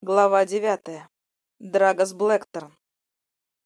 Глава девятая. Драгос Блэкторн.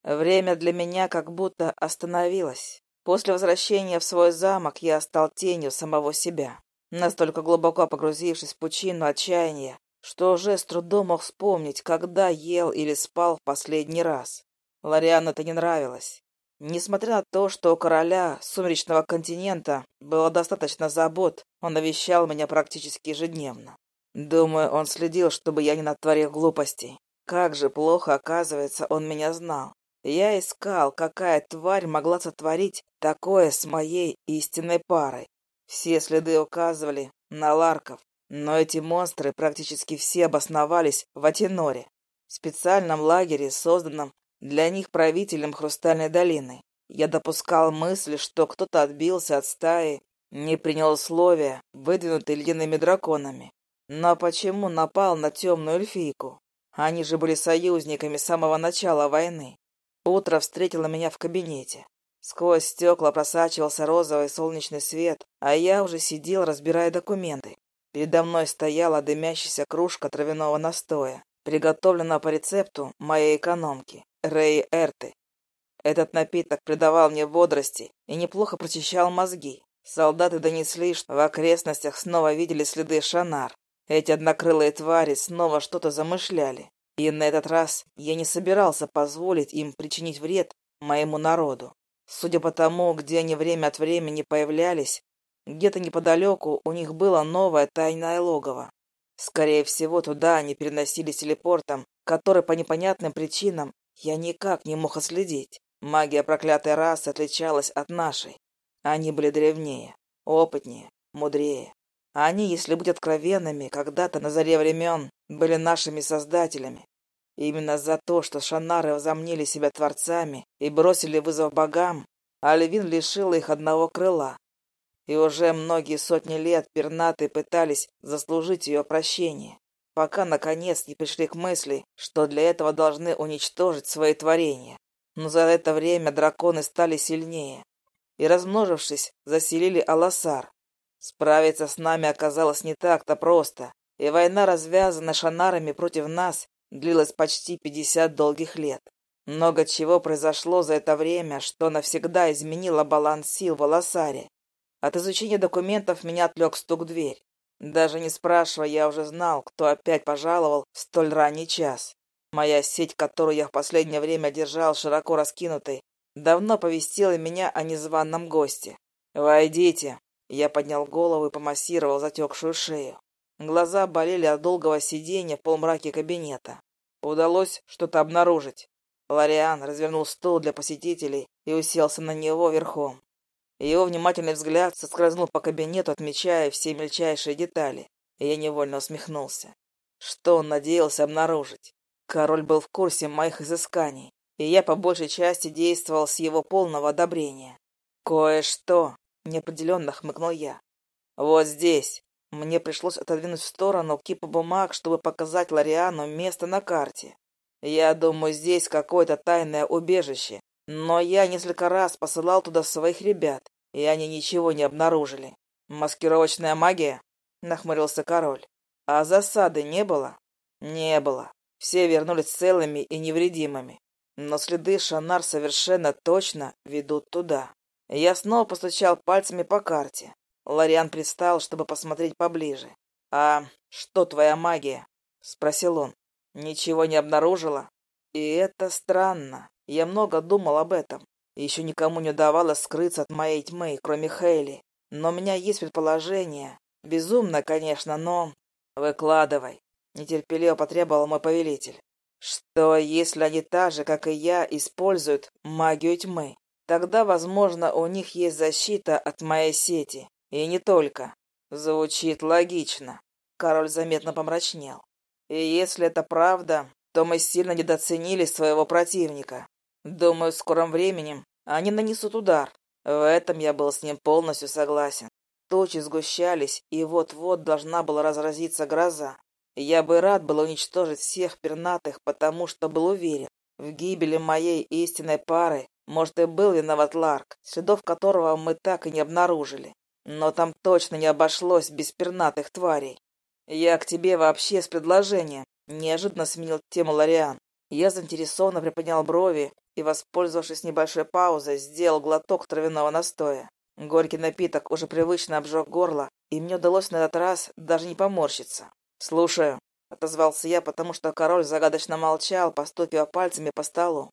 Время для меня как будто остановилось. После возвращения в свой замок я стал тенью самого себя, настолько глубоко погрузившись в пучину отчаяния, что уже с трудом мог вспомнить, когда ел или спал в последний раз. Лориан это не нравилось. Несмотря на то, что у короля сумеречного континента было достаточно забот, он навещал меня практически ежедневно. Думаю, он следил, чтобы я не натворил глупостей. Как же плохо, оказывается, он меня знал. Я искал, какая тварь могла сотворить такое с моей истинной парой. Все следы указывали на ларков, но эти монстры практически все обосновались в Атиноре, специальном лагере, созданном для них правителем Хрустальной долины. Я допускал мысль, что кто-то отбился от стаи, не принял условия, выдвинутые ледяными драконами, но почему напал на темную эльфийку? Они же были союзниками с самого начала войны. Утро встретило меня в кабинете. Сквозь стекла просачивался розовый солнечный свет, а я уже сидел, разбирая документы. Передо мной стояла дымящаяся кружка травяного настоя, приготовленная по рецепту моей экономки, Рэй Эрты. Этот напиток придавал мне бодрости и неплохо прочищал мозги. Солдаты донесли, что в окрестностях снова видели следы Шанар. Эти однокрылые твари снова что-то замышляли, и на этот раз я не собирался позволить им причинить вред моему народу. Судя по тому, где они время от времени появлялись, где-то неподалеку у них было новое тайное логово. Скорее всего, туда они переносились телепортом, который по непонятным причинам я никак не мог отследить. Магия проклятой расы отличалась от нашей. Они были древнее, опытнее, мудрее. Они, если быть откровенными, когда-то на заре времен были нашими создателями. именно за то, что шанары возомнили себя творцами и бросили вызов богам, Альвин лишила их одного крыла. И уже многие сотни лет пернаты пытались заслужить ее прощение, пока, наконец, не пришли к мысли, что для этого должны уничтожить свои творения. Но за это время драконы стали сильнее и, размножившись, заселили Аласар, Справиться с нами оказалось не так-то просто, и война, развязанная шанарами против нас, длилась почти пятьдесят долгих лет. Много чего произошло за это время, что навсегда изменило баланс сил в Аласаре. От изучения документов меня отвлек стук в дверь. Даже не спрашивая, я уже знал, кто опять пожаловал в столь ранний час. Моя сеть, которую я в последнее время держал широко раскинутой, давно повестила меня о незваном госте. «Войдите», я поднял голову и помассировал затекшую шею. Глаза болели от долгого сидения в полумраке кабинета. Удалось что-то обнаружить. Лориан развернул стул для посетителей и уселся на него верхом. Его внимательный взгляд соскользнул по кабинету, отмечая все мельчайшие детали, и я невольно усмехнулся. Что он надеялся обнаружить? Король был в курсе моих изысканий, и я по большей части действовал с его полного одобрения. Кое-что Неопределенно хмыкнул я. Вот здесь. Мне пришлось отодвинуть в сторону кипу бумаг, чтобы показать Лориану место на карте. Я думаю, здесь какое-то тайное убежище. Но я несколько раз посылал туда своих ребят, и они ничего не обнаружили. Маскировочная магия? Нахмурился король. А засады не было? Не было. Все вернулись целыми и невредимыми. Но следы Шанар совершенно точно ведут туда. Я снова постучал пальцами по карте. Лариан пристал, чтобы посмотреть поближе. «А что твоя магия?» — спросил он. «Ничего не обнаружила?» И это странно. Я много думал об этом. Еще никому не удавалось скрыться от моей тьмы, кроме Хейли. Но у меня есть предположение. Безумно, конечно, но... Выкладывай. Нетерпеливо потребовал мой повелитель. Что, если они так же, как и я, используют магию тьмы? Тогда, возможно, у них есть защита от моей сети. И не только. Звучит логично. Король заметно помрачнел. И если это правда, то мы сильно недооценили своего противника. Думаю, в скором времени они нанесут удар. В этом я был с ним полностью согласен. Тучи сгущались, и вот-вот должна была разразиться гроза. Я бы рад был уничтожить всех пернатых, потому что был уверен в гибели моей истинной пары может, и был виноват Ларк, следов которого мы так и не обнаружили. Но там точно не обошлось без пернатых тварей. Я к тебе вообще с предложением. Неожиданно сменил тему Лориан. Я заинтересованно приподнял брови и, воспользовавшись небольшой паузой, сделал глоток травяного настоя. Горький напиток уже привычно обжег горло, и мне удалось на этот раз даже не поморщиться. «Слушаю», — отозвался я, потому что король загадочно молчал, поступив пальцами по столу.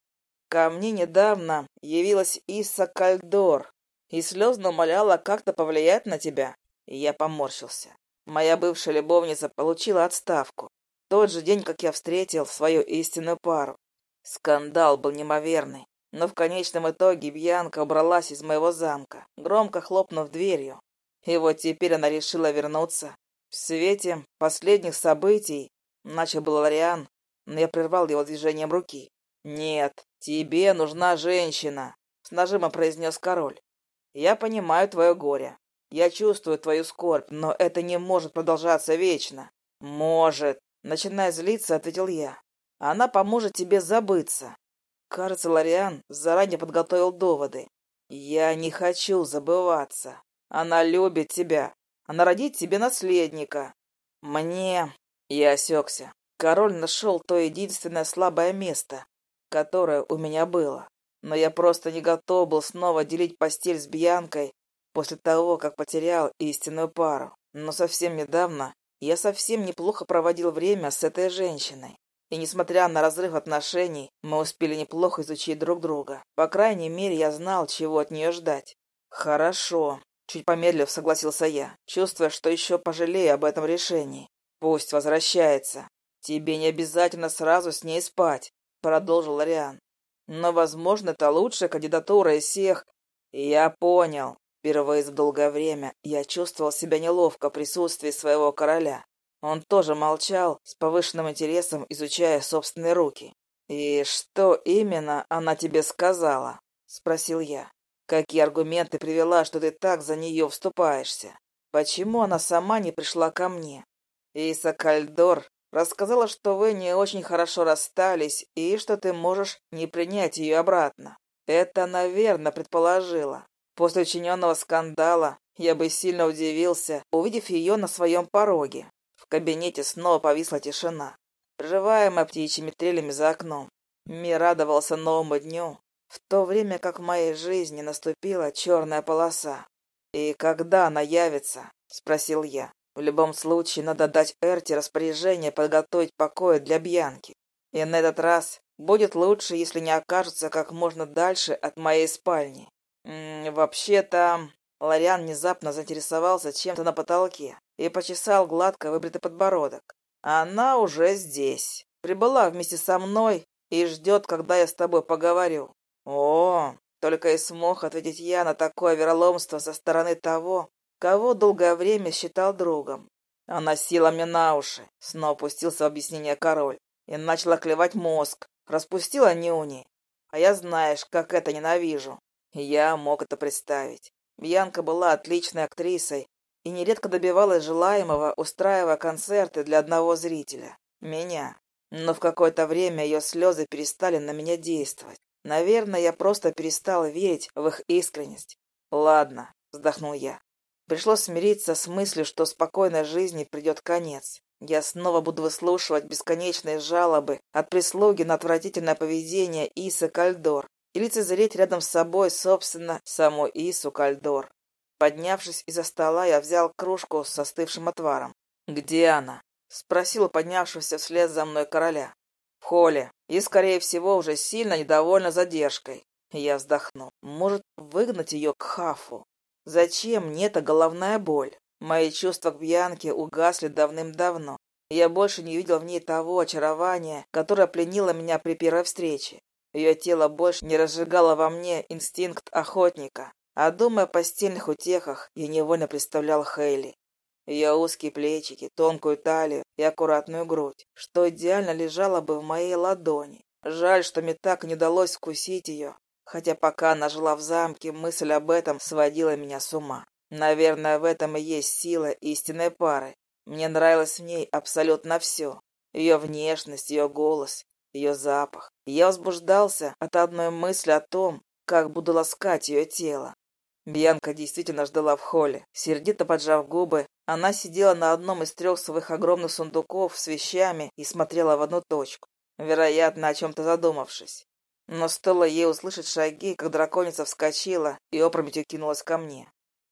«Ко мне недавно явилась Иса Кальдор и слезно умоляла как-то повлиять на тебя». Я поморщился. Моя бывшая любовница получила отставку. Тот же день, как я встретил свою истинную пару. Скандал был неимоверный. Но в конечном итоге Бьянка убралась из моего замка, громко хлопнув дверью. И вот теперь она решила вернуться. В свете последних событий начал был Лориан, но я прервал его движением руки. «Нет, тебе нужна женщина», — с нажимом произнес король. «Я понимаю твое горе. Я чувствую твою скорбь, но это не может продолжаться вечно». «Может», — начиная злиться, ответил я. «Она поможет тебе забыться. Кажется, Лориан заранее подготовил доводы. «Я не хочу забываться. Она любит тебя. Она родит тебе наследника. Мне...» Я осекся. Король нашел то единственное слабое место, которое у меня было. Но я просто не готов был снова делить постель с Бьянкой после того, как потерял истинную пару. Но совсем недавно я совсем неплохо проводил время с этой женщиной. И несмотря на разрыв отношений, мы успели неплохо изучить друг друга. По крайней мере, я знал, чего от нее ждать. Хорошо. Чуть помедлив, согласился я, чувствуя, что еще пожалею об этом решении. Пусть возвращается. Тебе не обязательно сразу с ней спать, продолжил Лориан. Но, возможно, это лучшая кандидатура из всех. Я понял. Впервые за долгое время я чувствовал себя неловко в присутствии своего короля. Он тоже молчал, с повышенным интересом изучая собственные руки. «И что именно она тебе сказала?» — спросил я. «Какие аргументы привела, что ты так за нее вступаешься? Почему она сама не пришла ко мне?» Иса Кальдор рассказала, что вы не очень хорошо расстались и что ты можешь не принять ее обратно. Это, наверное, предположила. После учиненного скандала я бы сильно удивился, увидев ее на своем пороге кабинете снова повисла тишина, прерываемая птичьими трелями за окном. Мир радовался новому дню, в то время как в моей жизни наступила черная полоса. «И когда она явится?» — спросил я. «В любом случае надо дать Эрти распоряжение подготовить покои для Бьянки. И на этот раз будет лучше, если не окажется как можно дальше от моей спальни. Вообще-то...» Лариан внезапно заинтересовался чем-то на потолке и почесал гладко выбритый подбородок. «Она уже здесь. Прибыла вместе со мной и ждет, когда я с тобой поговорю». «О!» — только и смог ответить я на такое вероломство со стороны того, кого долгое время считал другом. Она села мне на уши, снова опустился в объяснение король, и начала клевать мозг, распустила нюни. А я знаешь, как это ненавижу. Я мог это представить. Бьянка была отличной актрисой и нередко добивалась желаемого, устраивая концерты для одного зрителя — меня. Но в какое-то время ее слезы перестали на меня действовать. Наверное, я просто перестал верить в их искренность. «Ладно», — вздохнул я. Пришлось смириться с мыслью, что спокойной жизни придет конец. Я снова буду выслушивать бесконечные жалобы от прислуги на отвратительное поведение Исы Кальдор и лицезреть рядом с собой, собственно, саму Ису Кальдор. Поднявшись из-за стола, я взял кружку с остывшим отваром. «Где она?» — спросил поднявшегося вслед за мной короля. «В холле. И, скорее всего, уже сильно недовольна задержкой». Я вздохнул. «Может, выгнать ее к Хафу? Зачем мне эта головная боль? Мои чувства к Бьянке угасли давным-давно. Я больше не видел в ней того очарования, которое пленило меня при первой встрече. Ее тело больше не разжигало во мне инстинкт охотника. А думая о постельных утехах, я невольно представлял Хейли. Ее узкие плечики, тонкую талию и аккуратную грудь, что идеально лежала бы в моей ладони. Жаль, что мне так не удалось вкусить ее, хотя пока она жила в замке, мысль об этом сводила меня с ума. Наверное, в этом и есть сила истинной пары. Мне нравилось в ней абсолютно все. Ее внешность, ее голос, ее запах. Я возбуждался от одной мысли о том, как буду ласкать ее тело. Бьянка действительно ждала в холле. Сердито поджав губы, Она сидела на одном из трех своих огромных сундуков с вещами и смотрела в одну точку, вероятно, о чем-то задумавшись. Но стоило ей услышать шаги, как драконица вскочила и опрометью кинулась ко мне.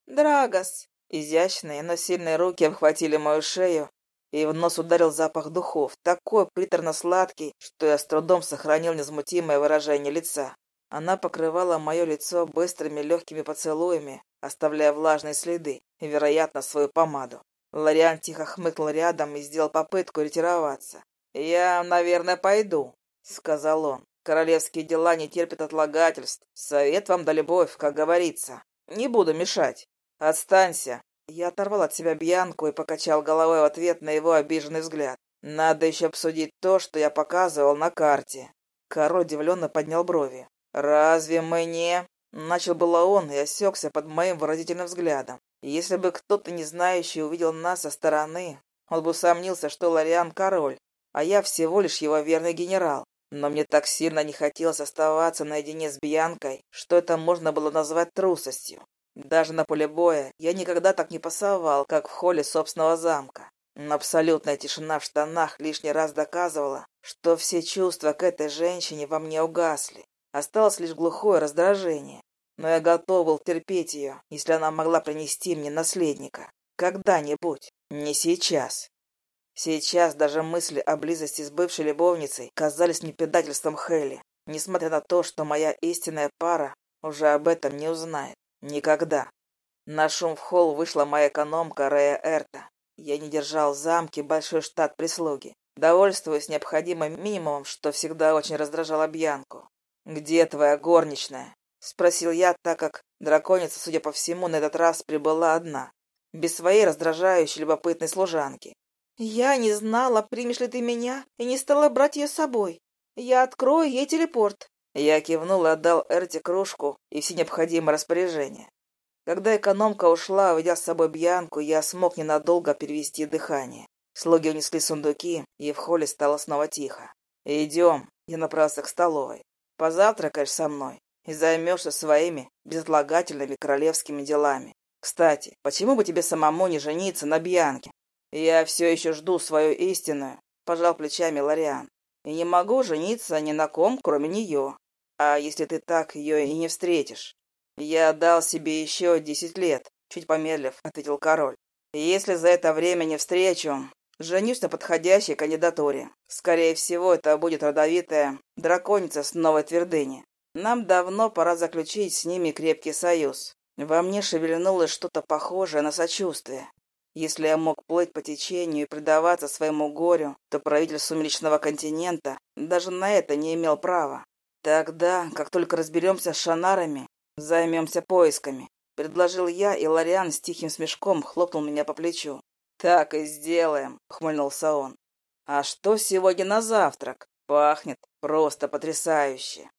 «Драгос!» Изящные, но сильные руки обхватили мою шею, и в нос ударил запах духов, такой приторно-сладкий, что я с трудом сохранил невозмутимое выражение лица. Она покрывала мое лицо быстрыми легкими поцелуями, оставляя влажные следы и, вероятно, свою помаду. Лориан тихо хмыкнул рядом и сделал попытку ретироваться. «Я, наверное, пойду», — сказал он. «Королевские дела не терпят отлагательств. Совет вам да любовь, как говорится. Не буду мешать. Отстанься». Я оторвал от себя Бьянку и покачал головой в ответ на его обиженный взгляд. «Надо еще обсудить то, что я показывал на карте». Король удивленно поднял брови. «Разве мы не...» Начал было он и осекся под моим выразительным взглядом. Если бы кто-то не знающий увидел нас со стороны, он бы усомнился, что Лориан король, а я всего лишь его верный генерал. Но мне так сильно не хотелось оставаться наедине с Бьянкой, что это можно было назвать трусостью. Даже на поле боя я никогда так не пасовал, как в холле собственного замка. Но абсолютная тишина в штанах лишний раз доказывала, что все чувства к этой женщине во мне угасли. Осталось лишь глухое раздражение. Но я готов был терпеть ее, если она могла принести мне наследника. Когда-нибудь. Не сейчас. Сейчас даже мысли о близости с бывшей любовницей казались мне предательством Хелли, несмотря на то, что моя истинная пара уже об этом не узнает. Никогда. На шум в холл вышла моя экономка Рея Эрта. Я не держал в замке большой штат прислуги, довольствуясь необходимым минимумом, что всегда очень раздражало Бьянку. «Где твоя горничная?» — спросил я, так как драконица, судя по всему, на этот раз прибыла одна, без своей раздражающей любопытной служанки. «Я не знала, примешь ли ты меня, и не стала брать ее с собой. Я открою ей телепорт». Я кивнул и отдал Эрте кружку и все необходимые распоряжения. Когда экономка ушла, уведя с собой Бьянку, я смог ненадолго перевести дыхание. Слуги унесли сундуки, и в холле стало снова тихо. «Идем», — я направился к столовой. Позавтракаешь со мной и займешься своими безотлагательными королевскими делами. Кстати, почему бы тебе самому не жениться на Бьянке? Я все еще жду свою истинную, пожал плечами Лориан. И не могу жениться ни на ком, кроме нее. А если ты так ее и не встретишь? Я дал себе еще десять лет, чуть помедлив, ответил король. Если за это время не встречу, Женюсь на подходящей кандидатуре. Скорее всего, это будет родовитая драконица с новой твердыни. Нам давно пора заключить с ними крепкий союз. Во мне шевельнулось что-то похожее на сочувствие. Если я мог плыть по течению и предаваться своему горю, то правитель сумеречного континента даже на это не имел права. Тогда, как только разберемся с шанарами, займемся поисками. Предложил я, и Лориан с тихим смешком хлопнул меня по плечу. «Так и сделаем», — ухмыльнулся он. «А что сегодня на завтрак? Пахнет просто потрясающе».